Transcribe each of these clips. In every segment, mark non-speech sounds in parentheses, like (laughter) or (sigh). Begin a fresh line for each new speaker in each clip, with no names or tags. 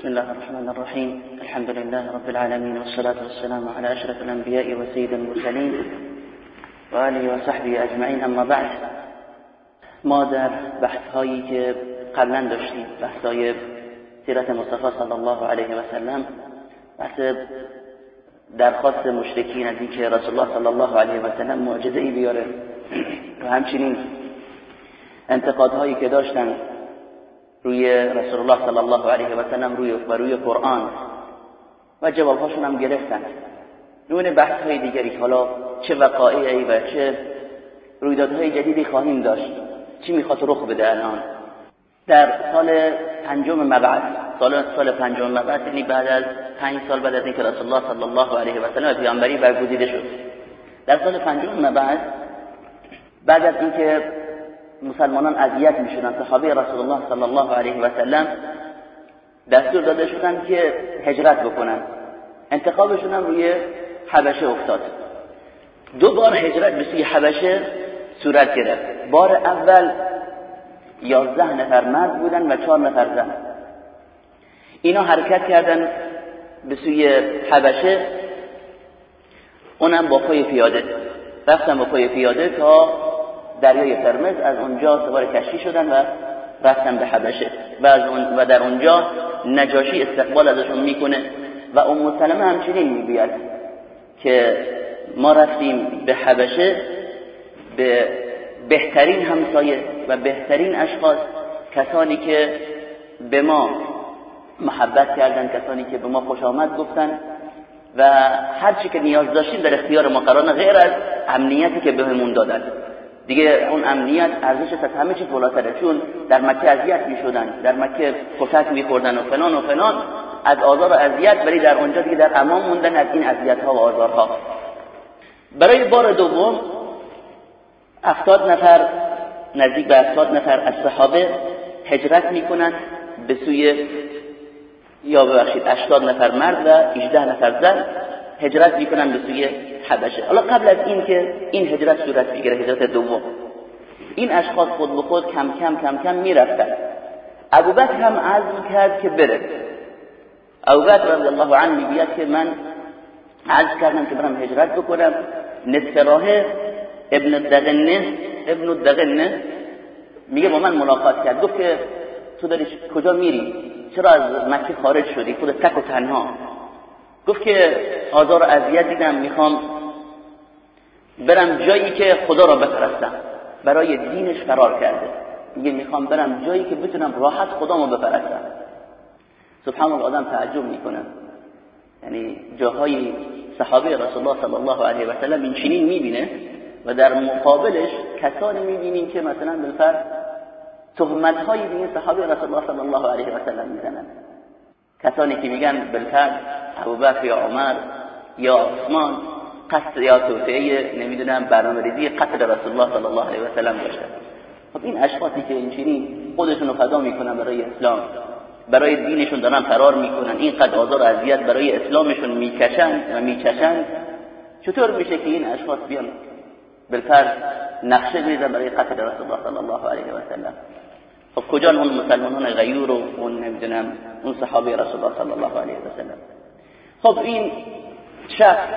بسم الله الرحمن الرحيم الحمد لله رب العالمين والصلاة والسلام على أشرف الأنبياء وسيد المرسلين وآله وصحبه أجمعين أما بعد ما در بحث هایی که قبلا داشتیم بحث های سیرت مصطفی صلی الله علیه و سلم بحث درخواست مشرکین از اینکه رسول الله صلی الله علیه و سلم معجزه ای بیاره و همچنین انتقادهایی که داشتن روی رسول الله صلی الله علیه و سلم روی و روی قرآن. و جوابهاشون هم گرفتن. نون بحث های دیگری حالا چه وقایعی و چه رویدادهای جدیدی خواهیم داشت. چی می‌خواد رخ بده الان؟ در سال پنجم مبعث سال سال پنجم مبعث یعنی بعد از پنج سال بعد از اینکه رسول الله صلی الله علیه و سلم پیامبری برگزیده شد. در سال پنجم مبعث بعد از اینکه مسلمانان اذیت می‌شدن. صحابه رسول الله صلی الله علیه و سلم دستور داده شدن که هجرت بکنن. انتخابشون هم روی حبشه افتاد. دو بار هجرت به سوی حبشه صورت گرفت. بار اول یازده نفر مرد بودن و چهار نفر زن. اینا حرکت کردن به سوی حبشه. اونم با پای پیاده. رفتن با پای پیاده تا دریای قرمز از اونجا سوار کشتی شدن و رفتن به حبشه. و, از اون و در اونجا نجاشی استقبال ازشون می‌کنه. و ام سلمه همچنین می‌گوید که ما رفتیم به حبشه به بهترین همسایه و بهترین اشخاص کسانی که به ما محبت کردن کسانی که به ما خوش آمد گفتن. و هر چی که نیاز داشتیم در اختیار ما قرار غیر از امنیتی که بهمون دادن. دیگه اون امنیت ارزش از همه چیز بالاتره. چون در مکه اذیت می‌شدن در مکه کتک میخوردن و فلان و فلان از آزار و اذیت ولی در اونجا دیگه در امان موندن از این اذیت ها و آزارها. برای بار دوم هفتاد نفر نزدیک به هفتاد نفر از صحابه هجرت می‌کنند به سوی یا ببخشید 80 نفر مرد و 18 نفر زن. هجرت می‌کنن به سوی حبشه. حالا قبل از این که این هجرت صورت بگیره هجرت دوم. این اشخاص خود به خود کم کم کم کم می‌رفتن. ابوبکر هم عزم کرد که بره. ابوبکر رضی الله عنه می‌گوید که من عزم کردم که برم هجرت بکنم. نصف راه ابن الدغنه ابن الدغنه میگه با من ملاقات کرد. گفت که تو داری کجا میری؟ چرا از مکه خارج شدی؟ خود تک و تنها. گفت که آزار و اذیت دیدم می‌خوام برم جایی که خدا را بپرستم. برای دینش قرار کرده. میگه می‌خوام برم جایی که بتونم راحت خدا را بپرستم. سبحان الله آدم تعجب می‌کنه. یعنی جاهای صحابه رسول الله صلی الله علیه و سلم این چنین می‌بینه و در مقابلش کسانی می‌بینیم که مثلا بالفرض تهمت هایی به این صحابه رسول الله صلی الله علیه و سلم می‌زنن. کسانی که میگن بالفرض ابوبکر یا عمر یا عثمان قصد یا توطئه نمی‌دونم برنامه‌ریزی قتل رسول الله صلی الله علیه و سلم داشته. خب این اشخاصی که اینچنین خودشون رو فدا می‌کنن برای اسلام برای دینشون دارن فرار می‌کنن اینقدر آزار و اذیت برای اسلامشون می‌کشن و میچشن چطور میشه که این اشخاص بیان بالفرض نقشه بریزن برای قتل رسول الله صلی الله علیه و سلم؟ خب کجا اون مسلمانان غیور و اون نمی‌دونم اون صحابه رسول الله صلی الله علیه و سلم خب این شخص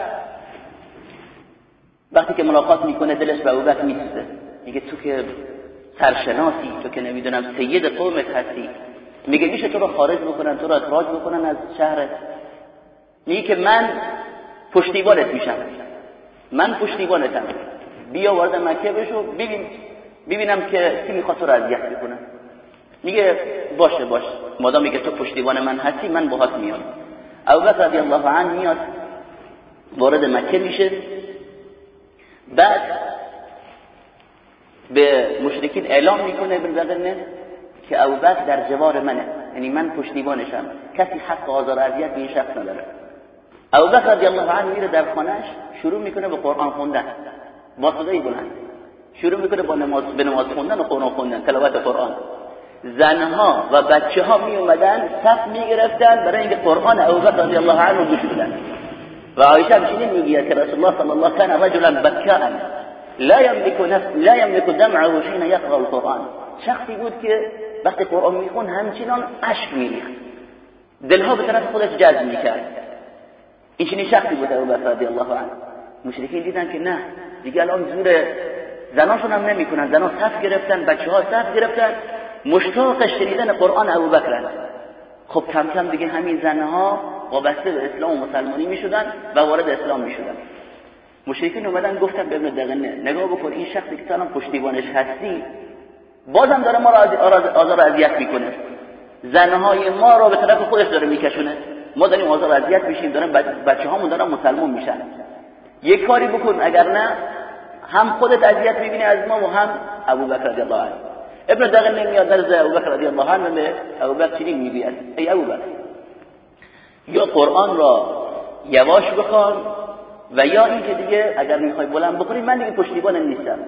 وقتی که ملاقات می‌کنه دلش به ابوبکر میسوزه. میگه تو که سرشناسی تو که نمی‌دونم سید قومت هستی. میگه میشه تو رو خارج بکنن تو رو اخراج بکنن از شهرت میگه که من پشتیبانت میشم. من پشتیبانتم. بیا وارد مکه بشو ببین ببینم که کی می‌خواد تو رو اذیت بکنه. میگه باشه باشه مادام میگه تو پشتیبان من هستی من باهات میام. ابوبکر رضی الله عنه میاد وارد مکه میشه. بعد به مشرکین اعلام می‌کنه ابن که ابوبکر در جوار منه. یعنی من پشتیبانشم. کسی حق آزار اذیت به این شخص نداره. ابوبکر رضی الله عنه میره در خانهش شروع می‌کنه به قرآن خوندن. با صدای بلند. شروع می‌کنه با نماز به نماز خوندن و قرآن خوندن. تلاوت قرآن. زنها و بچه ها می اومدن صف می گرفتن برای اینکه قرآن ابوبکر رضی الله عنه گوش بدن. و عایشه همچنین میگه که رسول الله صلی الله کان رجلا بکاء. لا يملك نفس لا يملك دمعه حين يقرا القرآن. شخصی بود که وقتی قرآن میخون همچنان اشک میریخت. دلها به طرف خودش جذب می‌کرد. این چنین شخصی بود ابو بکر رضی الله عنه. مشرکین دیدن که نه دیگه الان زور زناشون هم نمی‌کنن. زنا صف گرفتن بچه ها صف گرفتن. مشتاق شنیدن قرآن ابو بکر خب کم کم دیگه همین زنها وابسته به اسلام و مسلمانی می‌شدن و وارد اسلام می‌شدن. مشرکین اومدن گفتن به ابن دقنه نگاه بکن این شخصی که الان پشتیبانش هستی بازم داره ما را آزار اذیت می‌کنه. زنهای ما را به طرف خودش داره میکشونه. ما داریم آزار اذیت میشیم دارن بچه هامون دارن مسلمون میشن. یک کاری بکن اگر نه هم خودت اذیت می‌بینی از ما و هم ابو بکر رضی الله عنه. ابن دقن نمیاد در ابو بکر رضی الله عنه به ابو بکر چنین می‌گوید ای ابو بکر یا قرآن را یواش بخوان و یا اینکه دیگه اگر می‌خوای بلند بخوری من دیگه پشتیبان نیستم.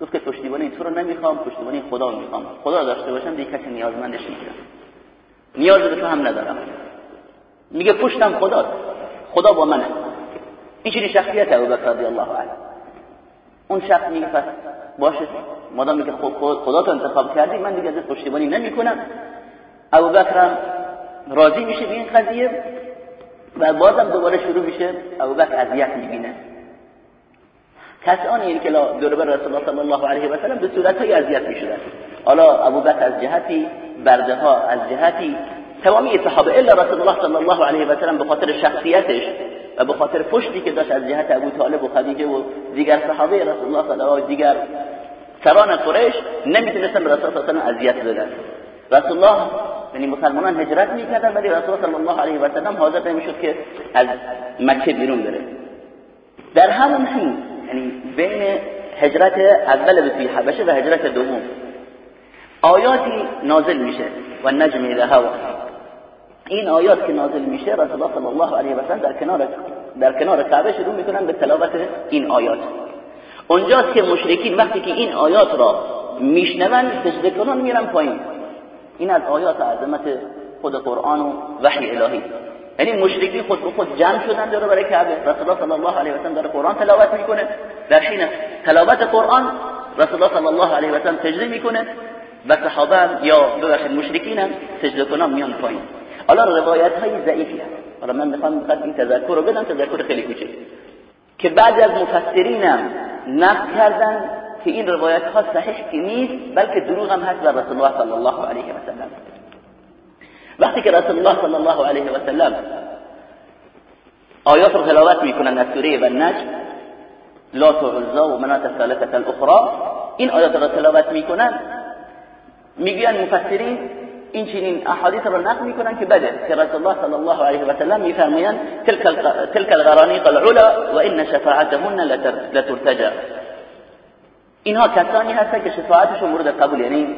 گفت که پشتیبانی تو رو نمی‌خوام پشتیبانی خدا می‌خوام. خدا داشته باشم دیگه کسی نیازمندش نیستم نیاز به تو هم ندارم. میگه پشتم خدا خدا با منه. این چنین شخصیت ابوبکر رضی الله عنه. اون شخص میگه باشه. مادامی که خدا تو انتخاب کردی من دیگه ازت پشتیبانی نمی‌کنم. ابوبکر راضی میشه به این قضیه و بازم دوباره شروع میشه. ابوبکر اذیت می‌بینه. کسانی که دور بر رسول الله صلی الله علیه و سلم به صورت های اذیت می‌شدن. حالا ابوبکر از جهتی برده ها از جهتی تمامی صحابه الا رسول الله صلی الله علیه و سلم به خاطر شخصیتش و به خاطر پشتی که داشت از جهت ابو طالب و خدیجه و دیگر صحابه رسول الله صلی الله علیه و دیگر سران قریش نمی‌تونستن به رسول الله صلی الله علیه و اذیت بدن. رسول الله یعنی مسلمانان هجرت می‌کردن ولی رسول الله صلی الله علیه و سلم حاضر نمی‌شد که از مکه بیرون بره. در همون حین یعنی بین هجرت اول به حبشه و هجرت دوم آیاتی نازل میشه. و نجم اذا هوا این آیات که نازل میشه رسول الله صلی الله علیه و سلم در کنار در کنار کعبه شروع می‌کنن به تلاوت این آیات. اونجاست که مشرکین وقتی که این آیات را میشنون سجده کنان میرن پایین. این از آیات عظمت خود قرآن و وحی الهی. یعنی مشرکین خود به خود جمع شدن داره برای کعبه. رسول الله صلی الله علیه و سلم داره قرآن تلاوت می‌کنه. در حین تلاوت قرآن رسول الله صلی الله علیه و سلم سجده می‌کنه و صحابه یا ببخشید مشرکین هم سجده کنان میان پایین. حالا روایت های ضعیفی هست. حالا من می‌خوام بخواد این تذکر رو بدم تذکر خیلی کوچک. که بعضی از مفسرینم نقل کردن که این روایت ها صحیح که نیست بلکه دروغ هم هست بر رسول الله صلی الله علیه و سلم. وقتی که رسول الله صلی الله علیه و سلم آیات رو تلاوت می‌کنن از سوره و نجم لا تعزا و منات الثالثه الاخرى این آیات رو تلاوت می‌کنن میگن مفسرین این چنین احادیث رو نقل می‌کنن که بده که رسول الله صلی الله علیه و سلم میفرمایند تلك تلك الغرانيق العلا و ان شفاعتهن لترتجى اینها کسانی هستن که شفاعتشون مورد قبول یعنی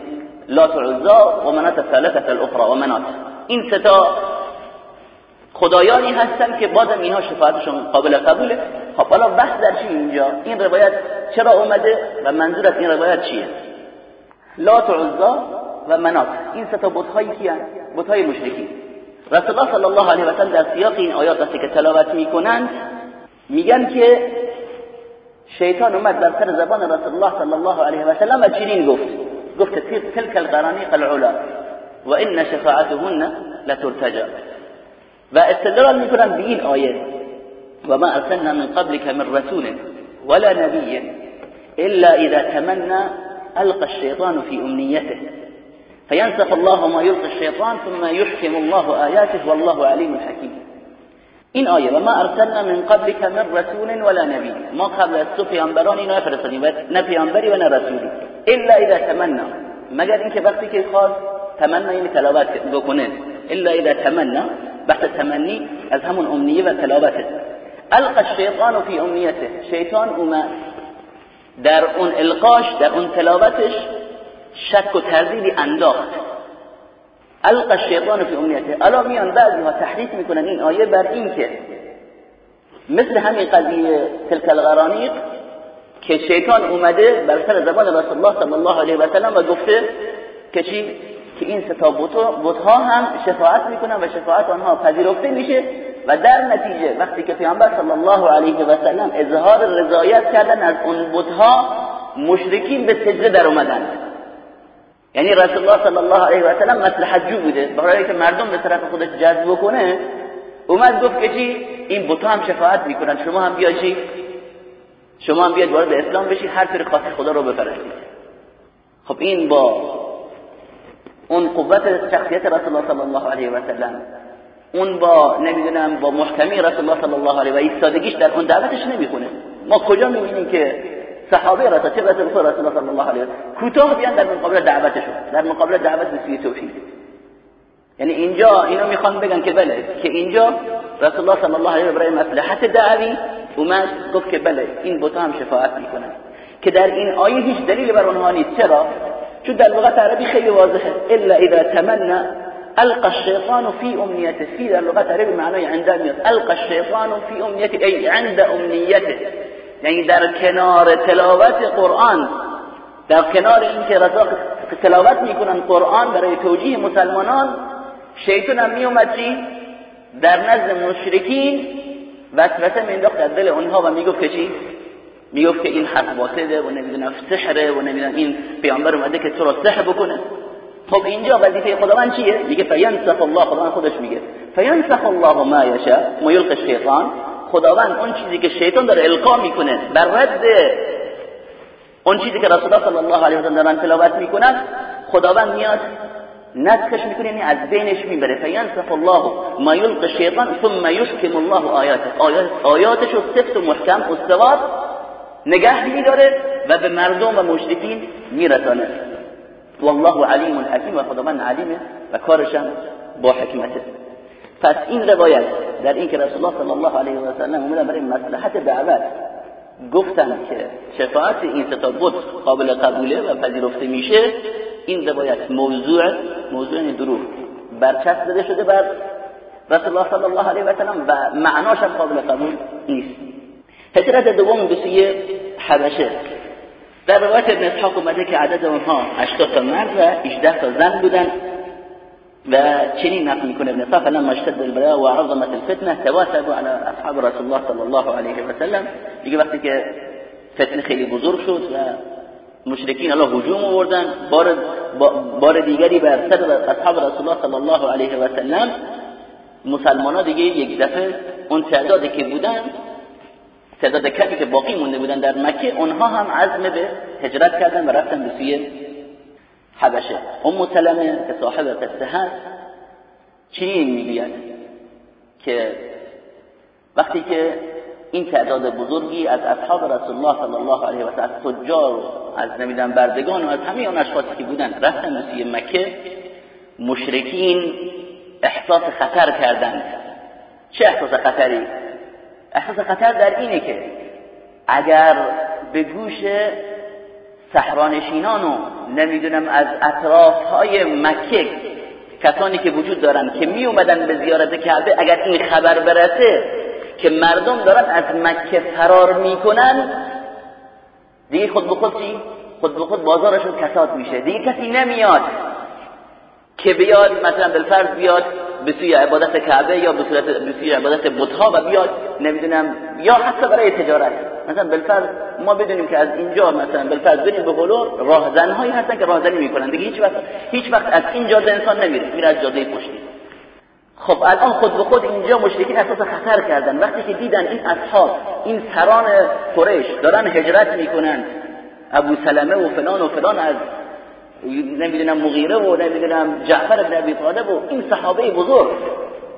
لات عزا و منات الثالثه الاخرى و منات. این ستا خدایانی هستن که بازم اینها شفاعتشون قابل قبوله. خب حالا بحث در چی اینجا؟ این روایت چرا اومده و منظور از این روایت چیه؟ لات عزا و منات این ستا بت‌هایی کیان؟ بت‌های مشرکی رسول الله صلی الله علیه و سلم در سیاق این آیات وقتی که تلاوت میکنند میگن که شیطان اومد در سر زبان رسول الله صلی الله علیه و سلم و چنین گفت. گفت تلك القرانيق العلا و شفاعتهن لترتجى و استدلال میکنن به این آیه. و ما ارسلنا من قبلك من رسول ولا نبي الا اذا تمنى القى الشيطان في امنيته فينسخ الله ما يلقي الشيطان ثم يحكم الله آياته والله عليم حكيم. این آیه و ما أرسلنا من قبلك من رسول ولا نبی ما قبل از تو پیامبرانی نفرستادیم نه پیامبری و نه رسولی. إلا إذا تمنى. مگر اینکه وقتی که خواست تمنا این تلاوت بکنه. إلا إذا تمنى بحث تمنی از همون امنیه و ألقى الشیطان فی امنیته شیطان اومد در اون القاش در اون تلاوتش. شک و تردیدی انداخت. القى الشیطان فی امنیته. الا میان بعضی ها تحریف می‌کنن این آیه بر این که مثل همین قضیه تلک الغرانیق که شیطان اومده بر سر زبان رسول الله صلی الله علیه و سلم و گفته که چی؟ که این ستا بتها هم شفاعت می‌کنن و شفاعت آنها پذیرفته میشه و در نتیجه وقتی که پیامبر صلی الله علیه و سلم اظهار رضایت کردن از اون بتها مشرکین به سجده در اومدن. یعنی رسول الله صلی الله علیه و سلم مصلحت جو بوده. برای که مردم به طرف خودش جذب بکنه اومد گفت که چی؟ این بوتا هم شفاعت می‌کنن. شما هم بیا چی؟ شما هم بیاید وارد اسلام بشید هر طور خاصی خدا رو بفرستید خب این با اون قوت شخصیت رسول الله صلی الله علیه و سلم اون با نمی‌دونم با محکمی رسول الله صلی الله علیه و ایستادگیش در اون دعوتش نمی‌کنه ما کجا می‌بینیم که صحابه رسول چه رسول الله صلی الله علیه کوتاه بیان در مقابل دعوتشون. در مقابل دعوت به سوی توحید. یعنی اینجا اینو می‌خوان بگن که بله که اینجا رسول الله صلی الله علیه و برای مصلحت دعوی اومد گفت که بله این بوتا هم شفاعت می‌کنن که در این آیه هیچ دلیل بر اونها نیست. چرا؟ چون در لغت عربی خیلی واضحه. الا اذا تمنى القى الشيطان في امنيته في لغت عربی معنای عند میاد. القى الشيطان في امنيته ای عند امنيته یعنی در کنار تلاوت قرآن در کنار اینکه رضا تلاوت می‌کنن قرآن برای توجیه مسلمانان شیطان هم میومد چی؟ در نزد مشرکین وسوسه مینداخت در دل اونها و می‌گفت که چی؟ می‌گفت که این حرف باطله و نمی‌دونم سحره و نمی‌دونم این پیامبر اومده که تو را سحر بکنه. خب اینجا وظیفه خداوند چیه؟ میگه فینسخ الله خداوند خودش میگه. فینسخ الله ما یشاء ما یلقی الشیطان. خداوند اون چیزی که شیطان داره القا می‌کنه بر رد اون چیزی که رسول الله صلی الله علیه و سلم تلاوت می‌کنن خداوند میاد نسخش می‌کنه یعنی از بینش می‌بره. فینسخ الله ما یلقی الشیطان ثم یشکم الله آیاته آیات آیاتش سفت و محکم استوار نگه میداره و به مردم و مشرکین میرسانه. والله علیم حکیم و خداوند علیمه و کارشم با حکمته. پس این روایت در این که رسول الله صلی الله علیه و سلم اومدن برای مصلحت دعوت گفتن که شفاعت این ستا قابل قبوله و پذیرفته میشه این روایت موضوع موضوع دروغ. برچسب داده شده بر رسول الله صلی الله علیه و سلم و معناش هم قابل قبول نیست. هجرت دوم به سوی حبشه. در روایت ابن اسحاق اومده که عدد اونها 80 تا مرد و 18 تا زن بودن. و چنین نقل می‌کنه ابن اسحاق لما اشتد البلاء و عظمت الفتنه تواسبوا على اصحاب رسول الله صلی الله علیه و سلم دیگه وقتی که فتنه خیلی بزرگ شد و مشرکین الله هجوم آوردن بار بار دیگری بر سر اصحاب رسول الله صلی الله علیه و سلم مسلمان ها دیگه یک دفعه اون تعدادی که بودن تعداد کمی که باقی مونده بودن در مکه اونها هم عزم به هجرت کردن و رفتن به سوی حبشه. ام سلمه که صاحب قصه هست چنین می‌گوید؟ که وقتی که این تعداد بزرگی از اصحاب رسول الله صلی الله علیه و سلم تجار و از نمیدن بردگان و از همه اون اشخاصی که بودن رفتن به مکه مشرکین احساس خطر کردند چه احساس خطری؟ احساس خطر در اینه که اگر به گوش صحرانشینان و نمی‌دونم از اطراف های مکه کسانی که وجود دارن که می اومدن به زیارت کعبه اگر این خبر برسه که مردم دارن از مکه فرار می‌کنن دیگه خود به خود چی؟ خود به خود بازارشون کساد میشه دیگه کسی نمیاد که بیاد مثلا بالفرض بیاد به سوی عبادت کعبه یا به سوی عبادت بتها و بیاد نمی‌دونم یا حتی برای تجارت مثلا بالفرض ما بدونیم که از اینجا مثلا بالفرض بریم به قلو راهزنهایی هستن که راهزنی می‌کنن. دیگه هیچ وقت هیچ وقت از این جاده انسان نمیره میره از جاده پشتی خب الان خود به خود اینجا مشرکین احساس خطر کردن. وقتی که دیدن این اصحاب این سران قریش دارن هجرت می‌کنن ابو سلمه و فلان و فلان از نمی‌دونم مغیره و نمی‌دونم جعفر بن ابی طالب و این صحابه بزرگ.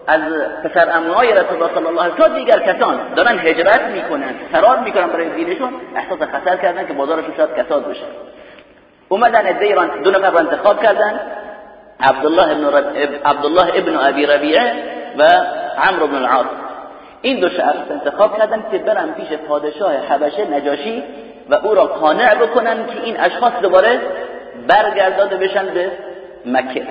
از پسر اموهای رسول الله صلی الله علیه و دیگر کسان دارن هجرت می‌کنن فرار می‌کنن برای دینشون احساس خطر کردن که بازارشون شاید کساد بشه. اومدن ادعی دو نفر انتخاب کردن عبدالله ابن رب... عبدالله ابن ابی ربیعه و عمرو بن العاص. این دو شخص انتخاب کردن که برن پیش پادشاه حبشه نجاشی و او را قانع بکنن که این اشخاص دوباره برگرداده بشن به مکه.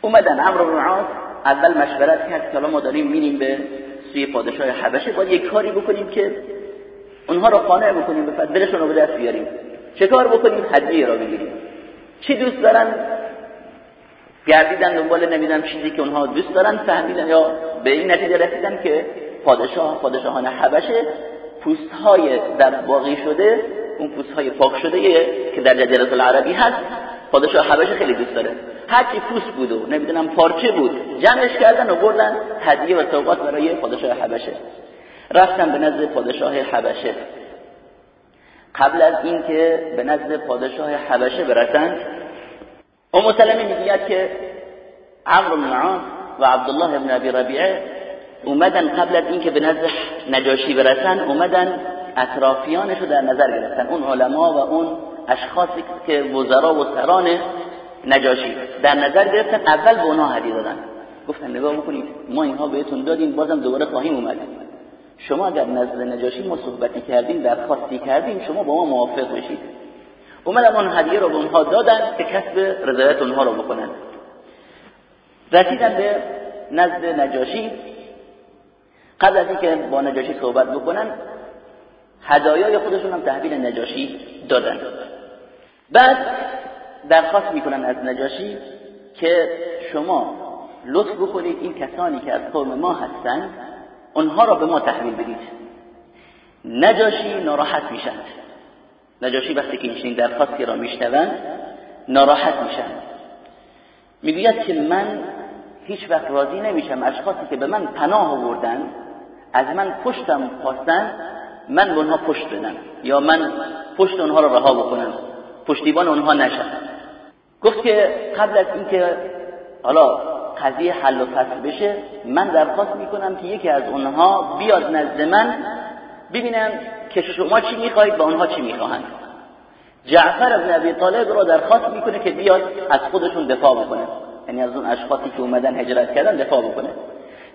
اومدن عمرو بن العاص اول مشورت کرد که ما داریم میریم به سوی پادشاه حبشه باید یک کاری بکنیم که اونها را قانع بکنیم به دلشون رو به دست بیاریم. چه کار بکنیم؟ هدیه را بگیریم. چی دوست دارن؟ گردیدن دنبال نمی‌دونم چیزی که اونها دوست دارن فهمیدن یا به این نتیجه رسیدن که پادشاه پادشاهان حبشه پوست های در باقی شده اون پوست های پاک شده که در جزیره العربی هست. پادشاه حبشه خیلی دوست داره. هرچی پوست بود و نمی‌دونم پارچه بود. جمعش کردن و بردن هدیه و سوقات برای پادشاه حبشه. رفتن به نزد پادشاه حبشه. قبل از اینکه به نزد پادشاه حبشه برسند ام سلمه می‌گوید که عمرو بن و عبدالله بن ابی ربیعه اومدن قبل از اینکه به نزد نجاشی برسن اومدن اطرافیانش رو در نظر گرفتن. اون علما و اون اشخاصی که وزرا و سران نجاشی. در نظر گرفتن اول به اونها هدیه دادن. گفتن نگاه بکنید ما اینها بهتون دادیم بازم دوباره خواهیم اومد شما اگر نزد نجاشی ما صحبتی کردیم درخواستی کردیم شما با ما موافق بشید. اومدن اون هدیه رو به اونها دادن که کسب رضایت اونها رو بکنن. رسیدن به نزد نجاشی. قبل از اینکه با نجاشی صحبت بکنن هدایای خودشون هم تحویل نجاشی دادن. بعد درخواست می‌کنن از نجاشی که شما لطف بکنید این کسانی که از قوم ما هستند اونها را به ما تحویل بدید. نجاشی ناراحت میشن نجاشی وقتی که این درخواستی را میشنوند ناراحت میشن می‌گوید که من هیچ وقت راضی نمیشم. اشخاصی که به من پناه آوردن از من پشتم خواستن من به اونها پشت بدم. یا من پشت اونها را رها بکنم. پشتیبان اونها نشم گفت که قبل از اینکه حالا قضیه حل و فصل بشه من درخواست می‌کنم که یکی از اونها بیاد نزد من ببینم که شما چی می‌خواهید و اونها چی می‌خواهند. جعفر ابن ابی طالب را درخواست می‌کنه که بیاد از خودشون دفاع بکنه. یعنی از اون اشخاصی که اومدن هجرت کردن دفاع بکنه.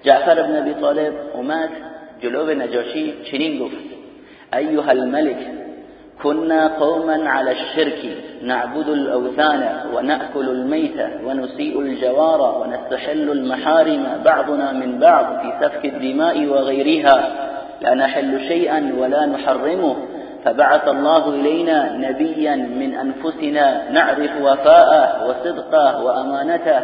جعفر ابن ابی طالب اومد جلو نجاشی چنین گفت ایها الملك كنا قوما على الشرك نعبد الأوثان ونأكل الميت ونسيء الجوار ونستحل المحارم بعضنا من بعض في سفك الدماء وغيرها. لا نحل شيئا ولا نحرمه. فبعث الله إلينا نبيا من أنفسنا نعرف وفاءه وصدقه وأمانته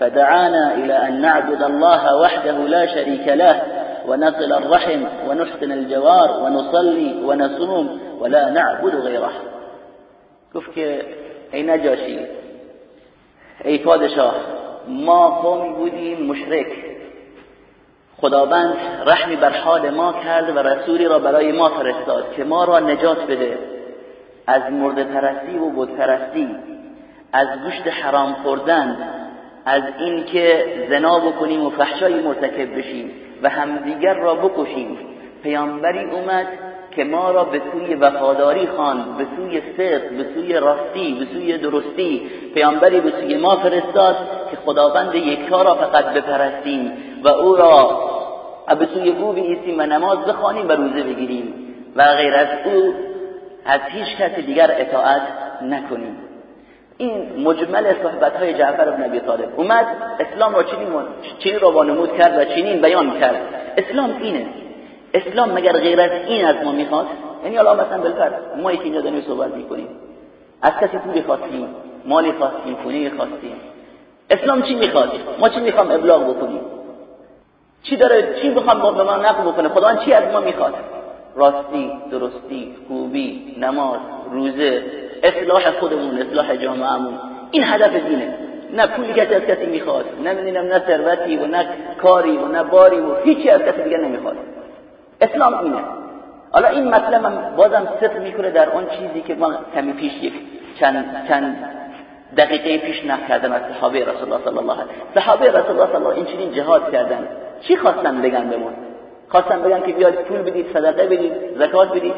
فدعانا إلى أن نعبد الله وحده لا شريك له ونصل الرحم ونحسن الجوار ونصلي ونصوم ولا نعبد غيره. گفت که ای نجاشی ای پادشاه ما قومی بودیم مشرک. خداوند رحمی بر حال ما کرد و رسولی را برای ما فرستاد که ما را نجات بده. از مرد پرستی و بود پرستی از گوشت حرام خوردن از اینکه زنا بکنیم و فحشایی مرتکب بشیم و همدیگر را بکشیم. پیامبری اومد که ما را به سوی وفاداری خواند به سوی صدق به سوی راستی به سوی درستی. پیامبری به سوی ما فرستاد که خداوند یکتا را فقط بپرستیم و او را به سوی او بیستیم و نماز بخوانیم و روزه بگیریم. و غیر از او از هیچ کس دیگر اطاعت نکنیم. این مجمل صحبت های جعفر بن ابی طالب. اومد اسلام را چنین چنین را وانمود کرد و چنین بیان کرد. اسلام اینه. اسلام مگر غیر از این از ما می‌خواد؟ یعنی الان مثلا بالفرض ما یکی اینجا داریم صحبت می‌کنیم. از کسی پولی خواستیم مالی خواستیم خونه خواستیم. اسلام چی می‌خواد؟ ما چی می‌خوام ابلاغ بکنیم؟ چی داره چی بخوام به ما نقل بکنه؟ خدا چی از ما می‌خواد؟ راستی درستی خوبی نماز روزه اصلاح خودمون اصلاح جامعهمون. این هدف دینه. نه پولی کسی از کسی می‌خواد نه می‌دونم نه ثروتی و نه کاری و نه باری و هیچی از کسی دیگه نمی‌خواد. اسلام اینه. حالا این مطلب هم بازم صدق می‌کنه در اون چیزی که ما کمی پیش یک چند چند دقیقه پیش نقل کردم از صحابه رسول الله صلی الله علیه صحابه رسول الله صلی الله این چنین جهاد کردن. چی خواستن بگن بهمون خواستن بگن که بیاد پول بدید صدقه بدید زکات بدید.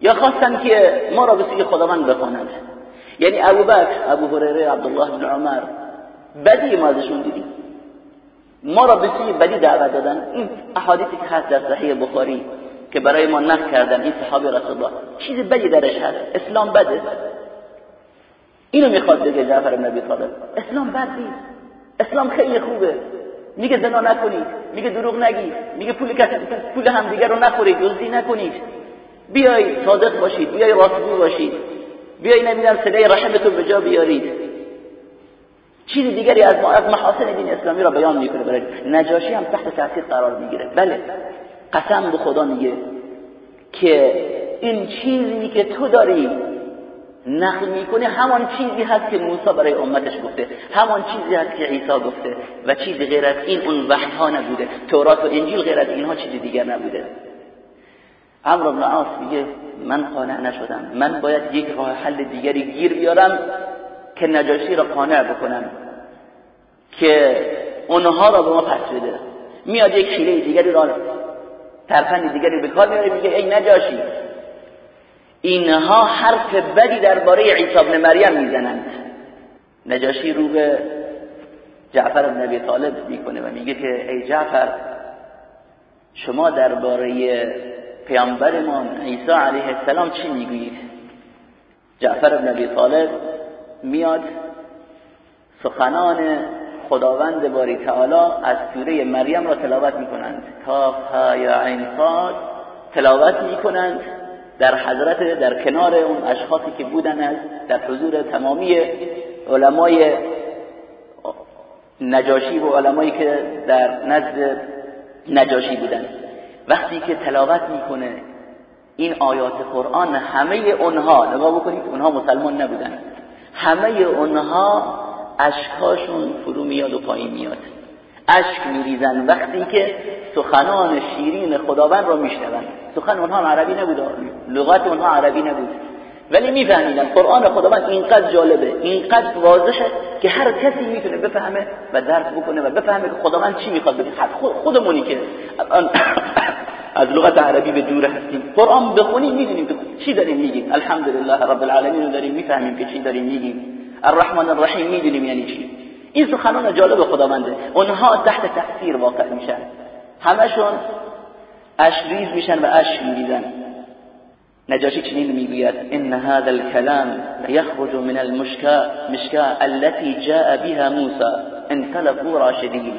یا خواستن که ما را به سوی خداوند بخوانند. یعنی ابوبکر ابو هریره عبدالله بن عمر بدی ما ازشون دیدیم. ما را به سوی بدی دعوت دادن. این احادیثی که هست در صحیح بخاری که برای ما نقل کردن این صحابه رسول الله چیز بدی درش هست. اسلام بده. اینو می‌خواد بگه جعفر بن ابی طالب. اسلام بد نیست. اسلام خیلی خوبه. میگه زنا نکنید. میگه دروغ نگید. میگه پول پول همدیگه رو نخورید. دزدی نکنید. بیای صادق باشید بیای راستگو باشید بیای نمی‌دونم صدای رحمتون به جا بیارید. چیز دیگری از از محاسن دین اسلامی را بیان می‌کنه برای نجاشی هم تحت تاثیر قرار می‌گیره. بله قسم به خدا میگه که این چیزی که تو داری نقل می‌کنه همان چیزی هست که موسی برای امتش گفته همان چیزی هست که عیسی گفته و چیزی غیر از این اون وحی ها نبوده. تورات و انجیل غیر از اینها چیزی دیگر نبوده. عمرو بن عاص میگه من قانع نشدم. من باید یک راه حل دیگری گیر بیارم که نجاشی را قانع بکنم که اونها را به ما پس بده. میاد یک حیله دیگری را ترفند دیگری به کار میاره میگه ای نجاشی اینها حرف بدی درباره عیسی ابن مریم می‌زنند. نجاشی رو به جعفر بن طالب می‌کنه و میگه که ای جعفر شما درباره پیامبرمان عیسی علیه السلام چی می‌گویید جعفر بن ابی طالب میاد سخنان خداوند باری تعالی از سوره مریم را تلاوت می‌کنند. ها یا عین صاد تلاوت می‌کنند در حضرت در کنار اون اشخاصی که بودن در حضور تمامی علمای نجاشی و علمایی که در نزد نجاشی بودن. وقتی که تلاوت می‌کنه این آیات قرآن همه اونها نگاه بکنید اونها مسلمان نبودن. همه اونها اشکاشون فرو میاد و پایین میاد. اشک میریزن وقتی که سخنان شیرین خداوند را میشنون. سخن اونها عربی نبود لغت اونها عربی نبود. ولی میفهمیدن قرآن خداوند اینقدر جالبه اینقدر واضحه که هر کسی می‌تونه بفهمه و درک بکنه و بفهمه که خداوند چی می‌خواد بگه. خودمونی که (coughs) از لغت عربی به دور هستیم. قرآن بخونیم می‌دونیم که چی داریم میگیم. الحمدلله رب العالمین رو داریم می‌فهمیم که چی داریم میگیم. الرحمن الرحیم می‌دونیم یعنی چی. این سخنان جالب خداونده. اونها تحت تاثیر واقع میشن. همشون اشریز میشن و اش میریزن. نجاشی چنین می‌گوید ان هذا الكلام يخرج من المشكاة مشكاة التي جاء بها موسى انطلقوا راشدين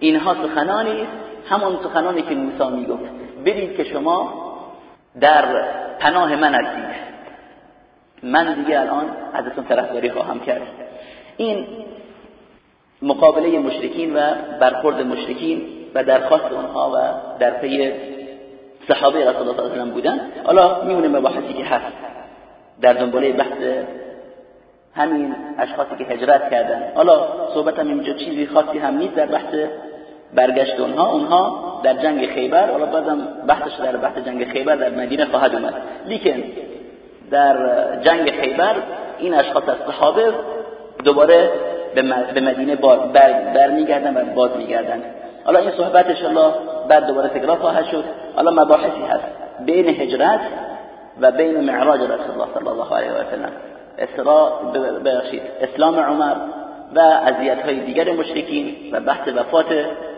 اینها سخنانی همون سخنانی که موسی می‌گفت. برید که شما در پناه من هستید. من دیگه الان ازتون طرفداری خواهم کرد. این مقابله مشرکین و برخورد مشرکین و درخواست اونها و در پی صحابه رسول الله صلی الله علیه و بودن. حالا میمونه مباحثی که هست. در دنباله بحث همین اشخاصی که هجرت کردن. حالا صحبت هم اینجا چیزی خاصی هم نیست در بحث برگشت اونها. اونها در جنگ خیبر حالا بعدم بحثش در بحث جنگ خیبر در مدینه خواهد اومد. لیکن در جنگ خیبر این اشخاص از صحابه دوباره به مدینه بر, بر و باز میگردن حالا این صحبت الله بعد دوباره تکرار خواهد شد. حالا مباحثی هست. بین هجرت و بین معراج رسول الله صلی الله علیه و سلم. اسراء ببخشید اسلام عمر و اذیت های دیگر مشرکین و بحث وفات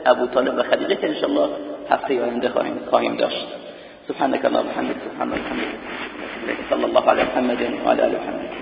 ابو طالب و خدیجه که انشاءالله هفته آینده خواهیم خواهیم داشت. سبحانك اللهم وبحمدك سبحان الله وبحمدك الله على محمد وعلى ال محمد.